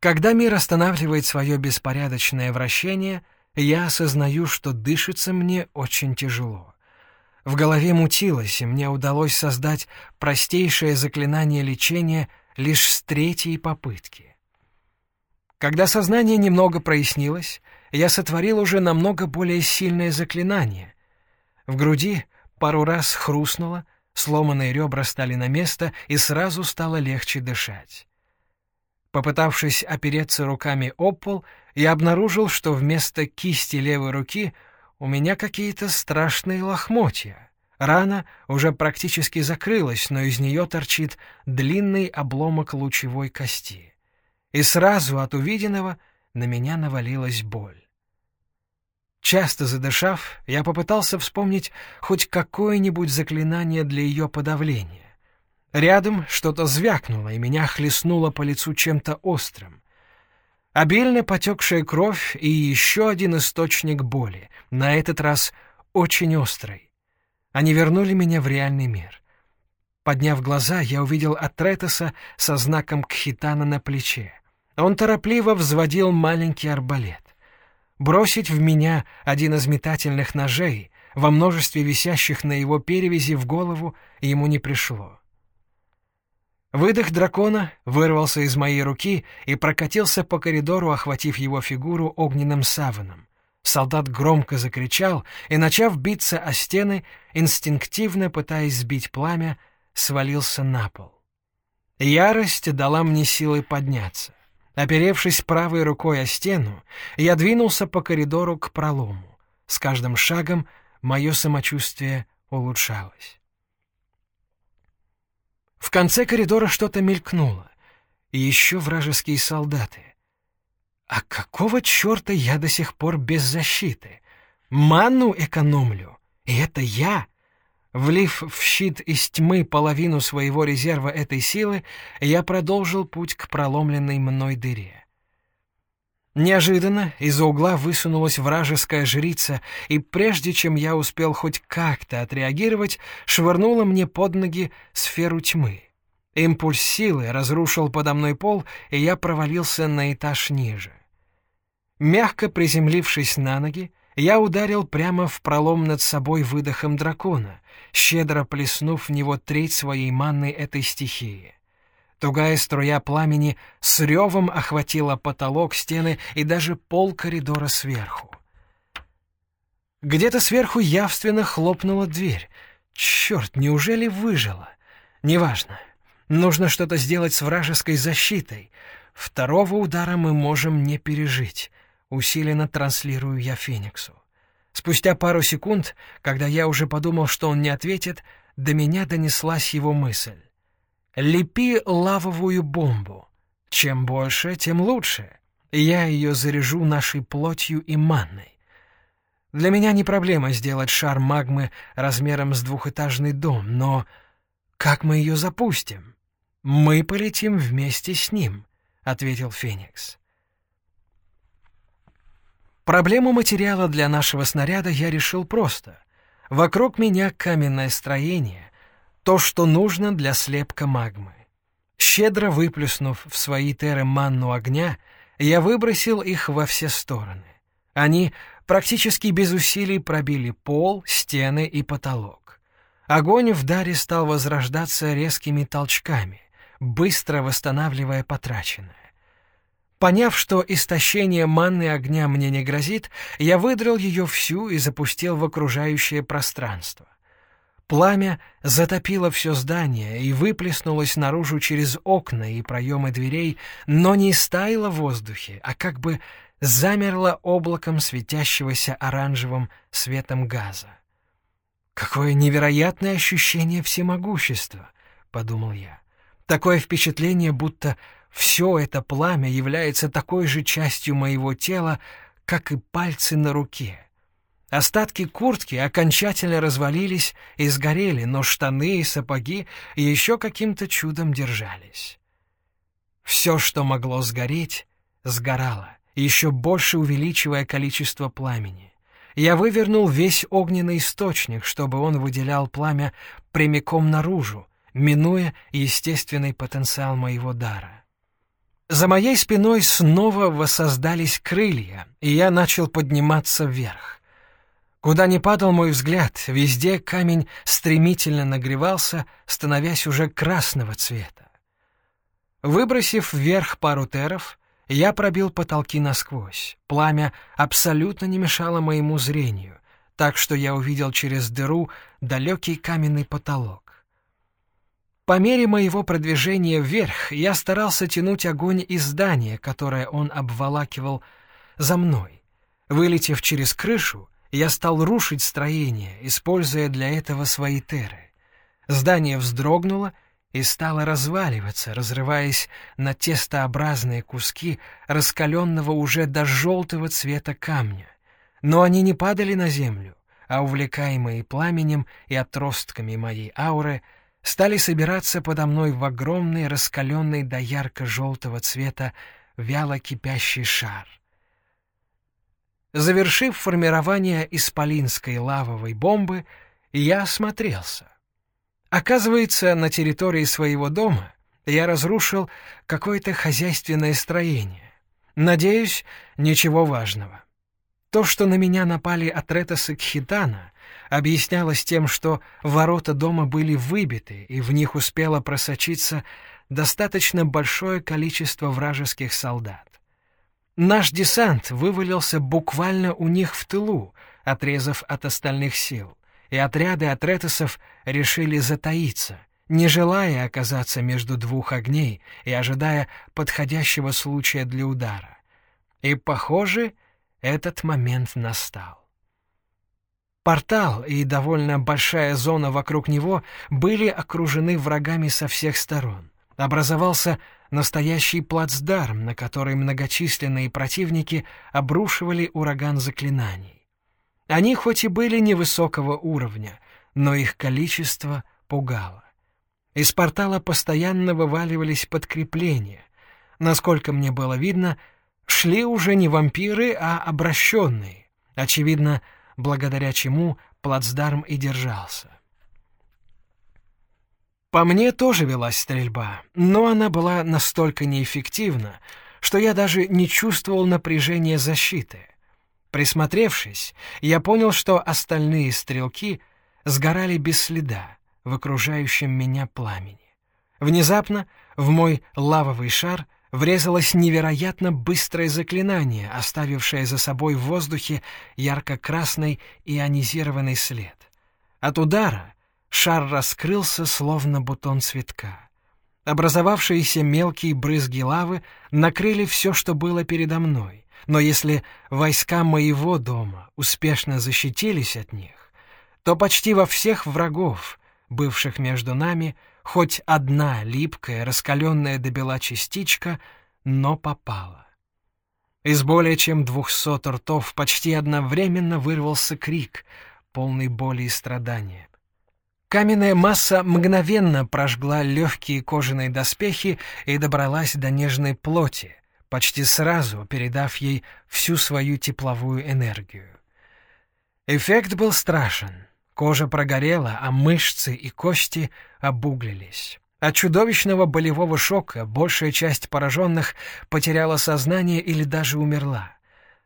Когда мир останавливает свое беспорядочное вращение, я осознаю, что дышится мне очень тяжело. В голове мутилось, и мне удалось создать простейшее заклинание лечения лишь с третьей попытки. Когда сознание немного прояснилось, я сотворил уже намного более сильное заклинание. В груди пару раз хрустнуло, сломанные ребра стали на место, и сразу стало легче дышать. Попытавшись опереться руками об пол, я обнаружил, что вместо кисти левой руки у меня какие-то страшные лохмотья. Рана уже практически закрылась, но из нее торчит длинный обломок лучевой кости. И сразу от увиденного на меня навалилась боль. Часто задышав, я попытался вспомнить хоть какое-нибудь заклинание для ее подавления. Рядом что-то звякнуло, и меня хлестнуло по лицу чем-то острым. Обильно потекшая кровь и еще один источник боли, на этот раз очень острый. Они вернули меня в реальный мир. Подняв глаза, я увидел Атретеса со знаком Кхитана на плече. Он торопливо взводил маленький арбалет. Бросить в меня один из метательных ножей во множестве висящих на его перевязи в голову ему не пришло. Выдох дракона вырвался из моей руки и прокатился по коридору, охватив его фигуру огненным саваном. Солдат громко закричал и, начав биться о стены, инстинктивно пытаясь сбить пламя, свалился на пол. Ярость дала мне силы подняться. Оперевшись правой рукой о стену, я двинулся по коридору к пролому. С каждым шагом мое самочувствие улучшалось. В конце коридора что-то мелькнуло. И еще вражеские солдаты. А какого черта я до сих пор без защиты? Ману экономлю. И это я. Влив в щит из тьмы половину своего резерва этой силы, я продолжил путь к проломленной мной дыре. Неожиданно из-за угла высунулась вражеская жрица, и прежде чем я успел хоть как-то отреагировать, швырнула мне под ноги сферу тьмы. Импульс силы разрушил подо мной пол, и я провалился на этаж ниже. Мягко приземлившись на ноги, я ударил прямо в пролом над собой выдохом дракона, щедро плеснув в него треть своей манны этой стихии. Тугая струя пламени с ревом охватила потолок, стены и даже пол коридора сверху. Где-то сверху явственно хлопнула дверь. Черт, неужели выжила? Неважно. Нужно что-то сделать с вражеской защитой. Второго удара мы можем не пережить. Усиленно транслирую я Фениксу. Спустя пару секунд, когда я уже подумал, что он не ответит, до меня донеслась его мысль. Лепи лавовую бомбу. Чем больше, тем лучше. Я ее заряжу нашей плотью и манной. Для меня не проблема сделать шар магмы размером с двухэтажный дом, но как мы ее запустим? Мы полетим вместе с ним, — ответил Феникс. Проблему материала для нашего снаряда я решил просто. Вокруг меня каменное строение, то, что нужно для слепка магмы. Щедро выплюснув в свои теры манну огня, я выбросил их во все стороны. Они практически без усилий пробили пол, стены и потолок. Огонь в даре стал возрождаться резкими толчками, быстро восстанавливая потраченное. Поняв, что истощение манны огня мне не грозит, я выдрал ее всю и запустил в окружающее пространство. Пламя затопило все здание и выплеснулось наружу через окна и проемы дверей, но не стаяло в воздухе, а как бы замерло облаком светящегося оранжевым светом газа. «Какое невероятное ощущение всемогущества!» — подумал я. «Такое впечатление, будто все это пламя является такой же частью моего тела, как и пальцы на руке». Остатки куртки окончательно развалились и сгорели, но штаны и сапоги еще каким-то чудом держались. Все, что могло сгореть, сгорало, еще больше увеличивая количество пламени. Я вывернул весь огненный источник, чтобы он выделял пламя прямиком наружу, минуя естественный потенциал моего дара. За моей спиной снова воссоздались крылья, и я начал подниматься вверх. Куда ни падал мой взгляд, везде камень стремительно нагревался, становясь уже красного цвета. Выбросив вверх пару теров, я пробил потолки насквозь. Пламя абсолютно не мешало моему зрению, так что я увидел через дыру далекий каменный потолок. По мере моего продвижения вверх я старался тянуть огонь из здания, которое он обволакивал за мной. Вылетев через крышу, я стал рушить строение, используя для этого свои теры. Здание вздрогнуло и стало разваливаться, разрываясь на тестообразные куски раскаленного уже до желтого цвета камня. Но они не падали на землю, а увлекаемые пламенем и отростками моей ауры — стали собираться подо мной в огромный, раскаленный до ярко-желтого цвета вяло кипящий шар. Завершив формирование исполинской лавовой бомбы, я осмотрелся. Оказывается, на территории своего дома я разрушил какое-то хозяйственное строение. Надеюсь, ничего важного. То, что на меня напали Атретасы Кхитана, объяснялось тем, что ворота дома были выбиты, и в них успело просочиться достаточно большое количество вражеских солдат. Наш десант вывалился буквально у них в тылу, отрезав от остальных сил, и отряды атретесов решили затаиться, не желая оказаться между двух огней и ожидая подходящего случая для удара. И, похоже, этот момент настал. Портал и довольно большая зона вокруг него были окружены врагами со всех сторон. Образовался настоящий плацдарм, на который многочисленные противники обрушивали ураган заклинаний. Они хоть и были невысокого уровня, но их количество пугало. Из портала постоянно вываливались подкрепления. Насколько мне было видно, шли уже не вампиры, а обращенные. Очевидно, благодаря чему плацдарм и держался. По мне тоже велась стрельба, но она была настолько неэффективна, что я даже не чувствовал напряжения защиты. Присмотревшись, я понял, что остальные стрелки сгорали без следа в окружающем меня пламени. Внезапно в мой лавовый шар — врезалось невероятно быстрое заклинание, оставившее за собой в воздухе ярко-красный ионизированный след. От удара шар раскрылся, словно бутон цветка. Образовавшиеся мелкие брызги лавы накрыли все, что было передо мной, но если войска моего дома успешно защитились от них, то почти во всех врагов, бывших между нами, Хоть одна липкая, раскаленная до бела частичка, но попала. Из более чем двухсот ртов почти одновременно вырвался крик, полный боли и страдания. Каменная масса мгновенно прожгла легкие кожаные доспехи и добралась до нежной плоти, почти сразу передав ей всю свою тепловую энергию. Эффект был страшен. Кожа прогорела, а мышцы и кости обуглились. От чудовищного болевого шока большая часть пораженных потеряла сознание или даже умерла.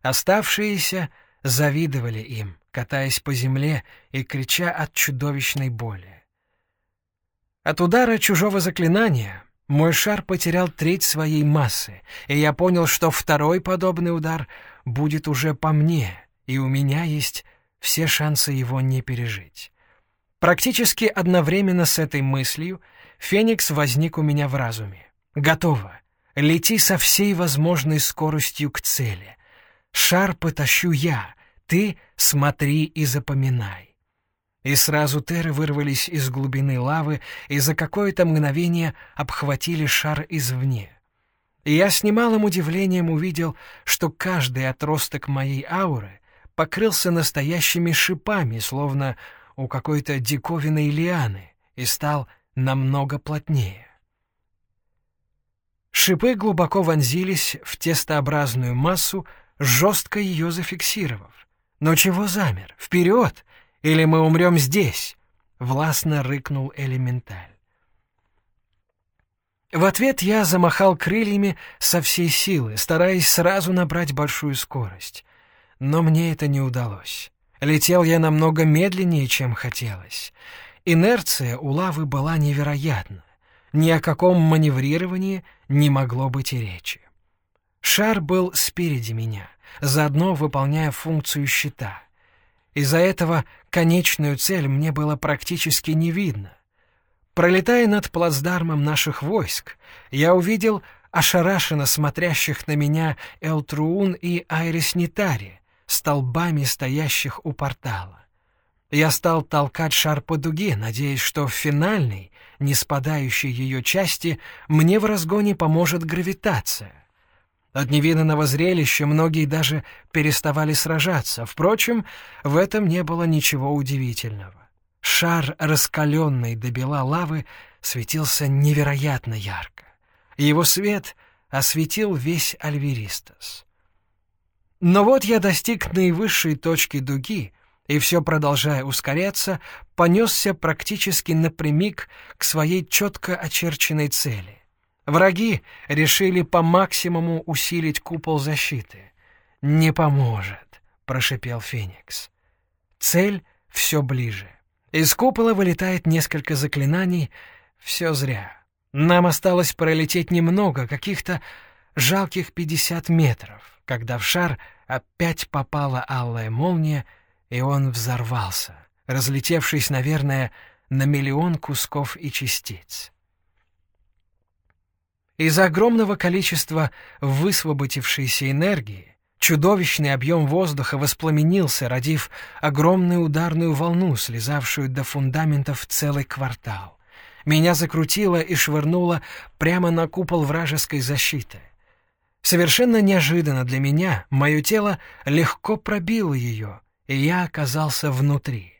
Оставшиеся завидовали им, катаясь по земле и крича от чудовищной боли. От удара чужого заклинания мой шар потерял треть своей массы, и я понял, что второй подобный удар будет уже по мне, и у меня есть все шансы его не пережить. Практически одновременно с этой мыслью Феникс возник у меня в разуме. «Готово. Лети со всей возможной скоростью к цели. Шар потащу я. Ты смотри и запоминай». И сразу теры вырвались из глубины лавы и за какое-то мгновение обхватили шар извне. И я с немалым удивлением увидел, что каждый отросток моей ауры покрылся настоящими шипами, словно у какой-то диковинной лианы, и стал намного плотнее. Шипы глубоко вонзились в тестообразную массу, жестко ее зафиксировав. «Но чего замер? Вперед! Или мы умрем здесь!» — властно рыкнул элементаль. В ответ я замахал крыльями со всей силы, стараясь сразу набрать большую скорость. Но мне это не удалось. Летел я намного медленнее, чем хотелось. Инерция у лавы была невероятна. Ни о каком маневрировании не могло быть и речи. Шар был спереди меня, заодно выполняя функцию щита. Из-за этого конечную цель мне было практически не видно. Пролетая над плацдармом наших войск, я увидел ошарашенно смотрящих на меня Элтруун и Айрис Нитари, столбами стоящих у портала. Я стал толкать шар по дуге, надеясь, что в финальной, не спадающей ее части, мне в разгоне поможет гравитация. От невиданного зрелища многие даже переставали сражаться. Впрочем, в этом не было ничего удивительного. Шар, раскаленный до бела лавы, светился невероятно ярко. Его свет осветил весь Альверистас. Но вот я достиг наивысшей точки дуги, и все продолжая ускоряться, понесся практически напрямик к своей четко очерченной цели. Враги решили по максимуму усилить купол защиты. «Не поможет», — прошипел Феникс. Цель все ближе. Из купола вылетает несколько заклинаний. Все зря. Нам осталось пролететь немного, каких-то жалких пятьдесят метров, когда в шар опять попала алая молния, и он взорвался, разлетевшись, наверное, на миллион кусков и частиц. Из-за огромного количества высвободившейся энергии Чудовищный объем воздуха воспламенился, родив огромную ударную волну, слезавшую до фундаментов целый квартал. Меня закрутило и швырнуло прямо на купол вражеской защиты. Совершенно неожиданно для меня мое тело легко пробило ее, и я оказался внутри.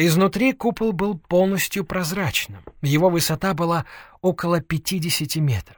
Изнутри купол был полностью прозрачным, его высота была около 50 метров.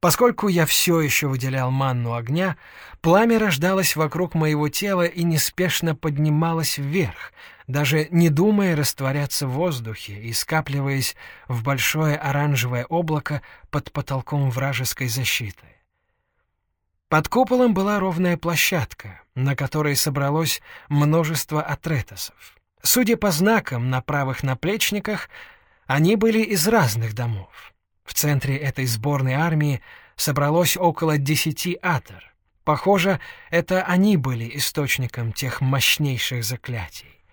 Поскольку я все еще выделял манну огня, пламя рождалось вокруг моего тела и неспешно поднималось вверх, даже не думая растворяться в воздухе и скапливаясь в большое оранжевое облако под потолком вражеской защиты. Под куполом была ровная площадка, на которой собралось множество атретосов. Судя по знакам на правых наплечниках, они были из разных домов. В центре этой сборной армии собралось около десяти атор. Похоже, это они были источником тех мощнейших заклятий.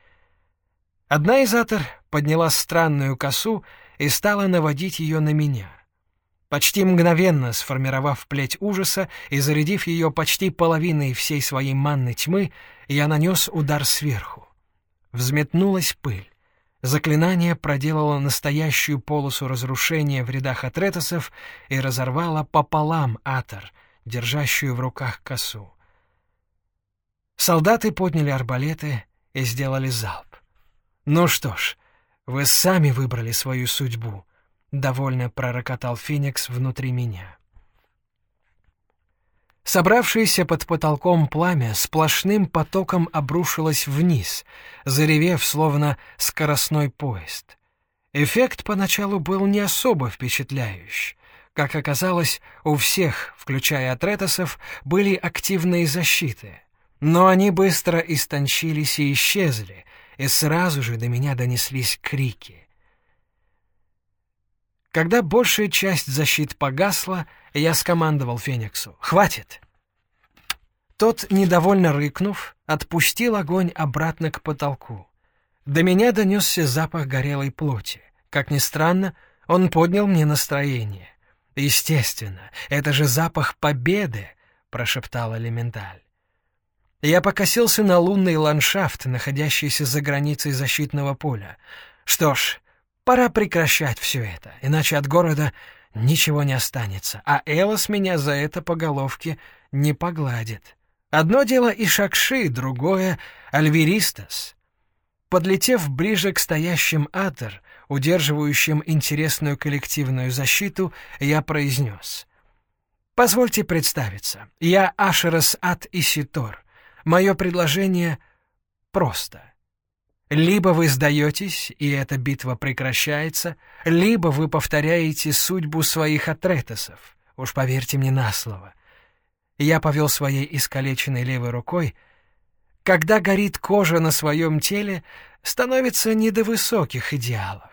Одна из атор подняла странную косу и стала наводить ее на меня. Почти мгновенно сформировав плеть ужаса и зарядив ее почти половиной всей своей манны тьмы, я нанес удар сверху. Взметнулась пыль. Заклинание проделало настоящую полосу разрушения в рядах атретосов и разорвало пополам атор, держащую в руках косу. Солдаты подняли арбалеты и сделали залп. «Ну что ж, вы сами выбрали свою судьбу», — довольно пророкотал Феникс внутри меня. Собравшееся под потолком пламя сплошным потоком обрушилось вниз, заревев, словно скоростной поезд. Эффект поначалу был не особо впечатляющий. Как оказалось, у всех, включая атретосов, были активные защиты. Но они быстро истончились и исчезли, и сразу же до меня донеслись крики. Когда большая часть защит погасла, я скомандовал Фениксу «Хватит!». Тот, недовольно рыкнув, отпустил огонь обратно к потолку. До меня донесся запах горелой плоти. Как ни странно, он поднял мне настроение. «Естественно, это же запах победы!» — прошептал элементаль. Я покосился на лунный ландшафт, находящийся за границей защитного поля. Что ж, пора прекращать все это, иначе от города ничего не останется, а Элос меня за это по головке не погладит. Одно дело и Шакши, другое — Альверистас. Подлетев ближе к стоящим Атер, удерживающим интересную коллективную защиту, я произнес. «Позвольте представиться. Я Ашерас Ат Иситор. Мое предложение просто. Либо вы сдаетесь, и эта битва прекращается, либо вы повторяете судьбу своих атретесов. Уж поверьте мне на слово. Я повел своей искалеченной левой рукой. Когда горит кожа на своем теле, становится не до высоких идеалов.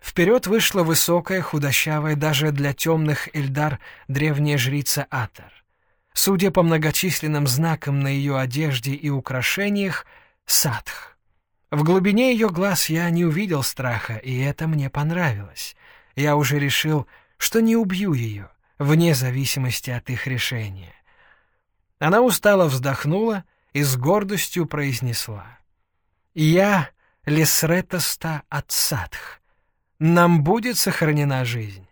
Вперед вышла высокая, худощавая даже для темных Эльдар древняя жрица Атар. Судя по многочисленным знакам на ее одежде и украшениях, Садх. В глубине ее глаз я не увидел страха, и это мне понравилось. Я уже решил, что не убью ее, вне зависимости от их решения. Она устало вздохнула и с гордостью произнесла. «Я Лесретоста от Садх. Нам будет сохранена жизнь?»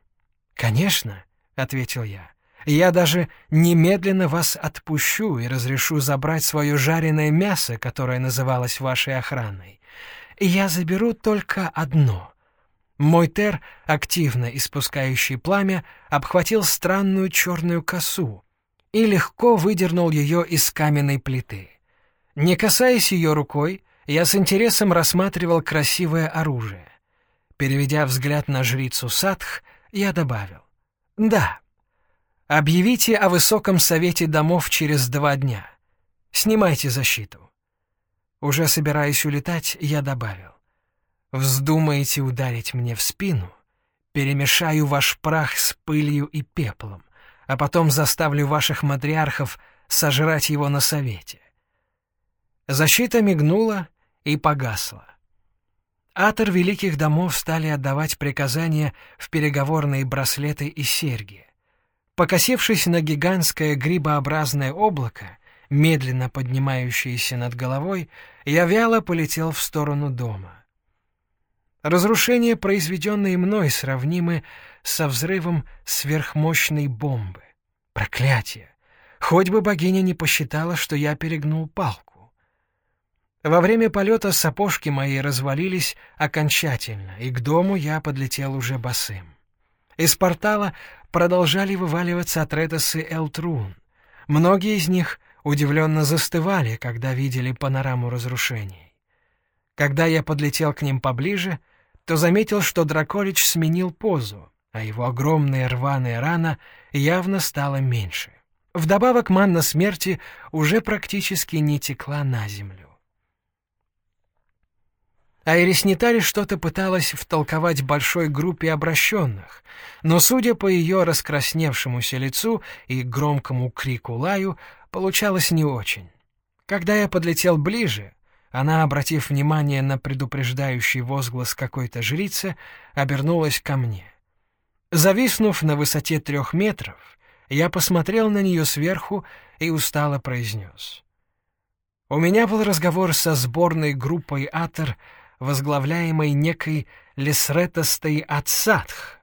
«Конечно», — ответил я. Я даже немедленно вас отпущу и разрешу забрать свое жареное мясо, которое называлось вашей охраной. Я заберу только одно. Мой тер, активно испускающий пламя, обхватил странную черную косу и легко выдернул ее из каменной плиты. Не касаясь ее рукой, я с интересом рассматривал красивое оружие. Переведя взгляд на жрицу Садх, я добавил. «Да, Объявите о высоком совете домов через два дня. Снимайте защиту. Уже собираясь улетать, я добавил. Вздумаете ударить мне в спину, перемешаю ваш прах с пылью и пеплом, а потом заставлю ваших матриархов сожрать его на совете. Защита мигнула и погасла. Атор великих домов стали отдавать приказания в переговорные браслеты и серьги. Покосившись на гигантское грибообразное облако, медленно поднимающееся над головой, я вяло полетел в сторону дома. Разрушения, произведенные мной, сравнимы со взрывом сверхмощной бомбы. Проклятие! Хоть бы богиня не посчитала, что я перегнул палку. Во время полета сапожки мои развалились окончательно, и к дому я подлетел уже босым. Из портала продолжали вываливаться Атретосы Элтрун. Многие из них удивленно застывали, когда видели панораму разрушений. Когда я подлетел к ним поближе, то заметил, что Драколич сменил позу, а его огромная рваная рана явно стала меньше. Вдобавок манна смерти уже практически не текла на землю. Айрис Нитари что-то пыталась втолковать большой группе обращенных, но, судя по ее раскрасневшемуся лицу и громкому крику лаю, получалось не очень. Когда я подлетел ближе, она, обратив внимание на предупреждающий возглас какой-то жрицы, обернулась ко мне. Зависнув на высоте трех метров, я посмотрел на нее сверху и устало произнес. «У меня был разговор со сборной группой «Атор» возглавляемой некой Лесретостой Ацатх.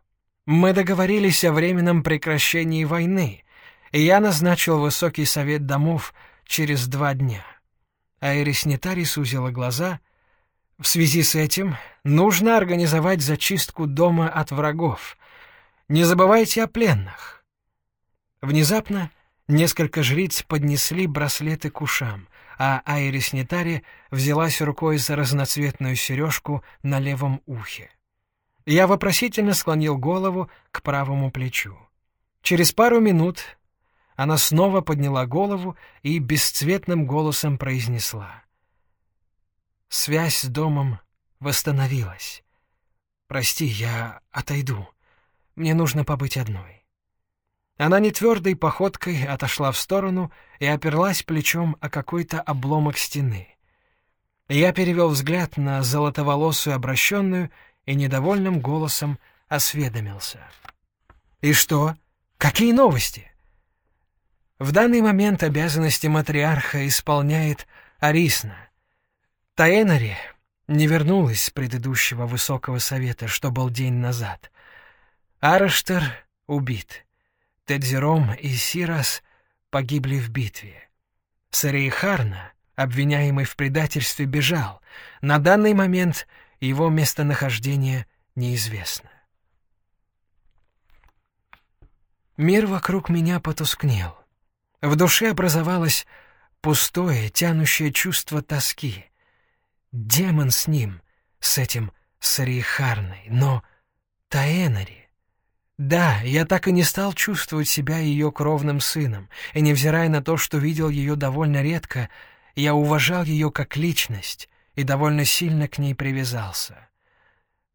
Мы договорились о временном прекращении войны, и я назначил высокий совет домов через два дня. Айрис Нетари сузила глаза. В связи с этим нужно организовать зачистку дома от врагов. Не забывайте о пленных. Внезапно несколько жриц поднесли браслеты к ушам а Айрис Нетари взялась рукой за разноцветную сережку на левом ухе. Я вопросительно склонил голову к правому плечу. Через пару минут она снова подняла голову и бесцветным голосом произнесла. «Связь с домом восстановилась. Прости, я отойду. Мне нужно побыть одной». Она нетвердой походкой отошла в сторону и оперлась плечом о какой-то обломок стены. Я перевел взгляд на золотоволосую обращенную и недовольным голосом осведомился. «И что? Какие новости?» В данный момент обязанности матриарха исполняет Арисна. Таэнари не вернулась с предыдущего высокого совета, что был день назад. Араштер убит. Тедзером и Сирас погибли в битве. Сарейхарна, обвиняемый в предательстве, бежал. На данный момент его местонахождение неизвестно. Мир вокруг меня потускнел. В душе образовалось пустое, тянущее чувство тоски. Демон с ним, с этим Сарихарной, но Таэнари. Да, я так и не стал чувствовать себя ее кровным сыном, и, невзирая на то, что видел ее довольно редко, я уважал ее как личность и довольно сильно к ней привязался.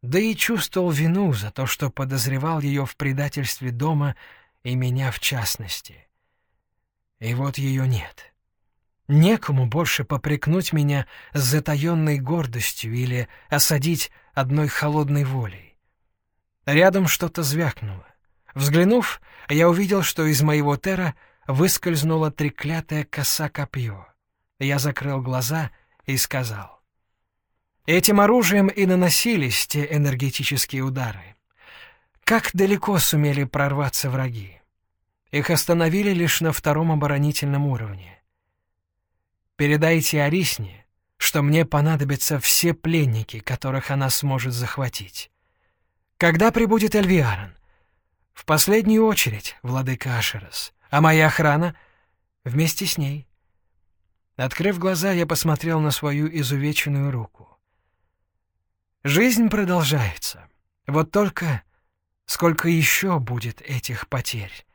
Да и чувствовал вину за то, что подозревал ее в предательстве дома и меня в частности. И вот ее нет. Некому больше попрекнуть меня с затаенной гордостью или осадить одной холодной волей. Рядом что-то звякнуло. Взглянув, я увидел, что из моего тера выскользнула треклятая коса-копье. Я закрыл глаза и сказал. Этим оружием и наносились те энергетические удары. Как далеко сумели прорваться враги? Их остановили лишь на втором оборонительном уровне. Передайте Арисне, что мне понадобятся все пленники, которых она сможет захватить. Когда прибудет Эльвиарон? В последнюю очередь, владыка Ашерос, а моя охрана вместе с ней. Открыв глаза, я посмотрел на свою изувеченную руку. Жизнь продолжается. Вот только сколько еще будет этих потерь?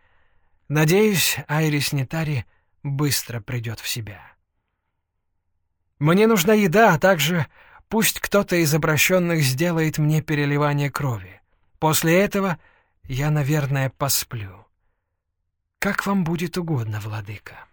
Надеюсь, Айрис Нетари быстро придет в себя. Мне нужна еда, а также пусть кто-то из обращенных сделает мне переливание крови. После этого я, наверное, посплю. Как вам будет угодно, владыка.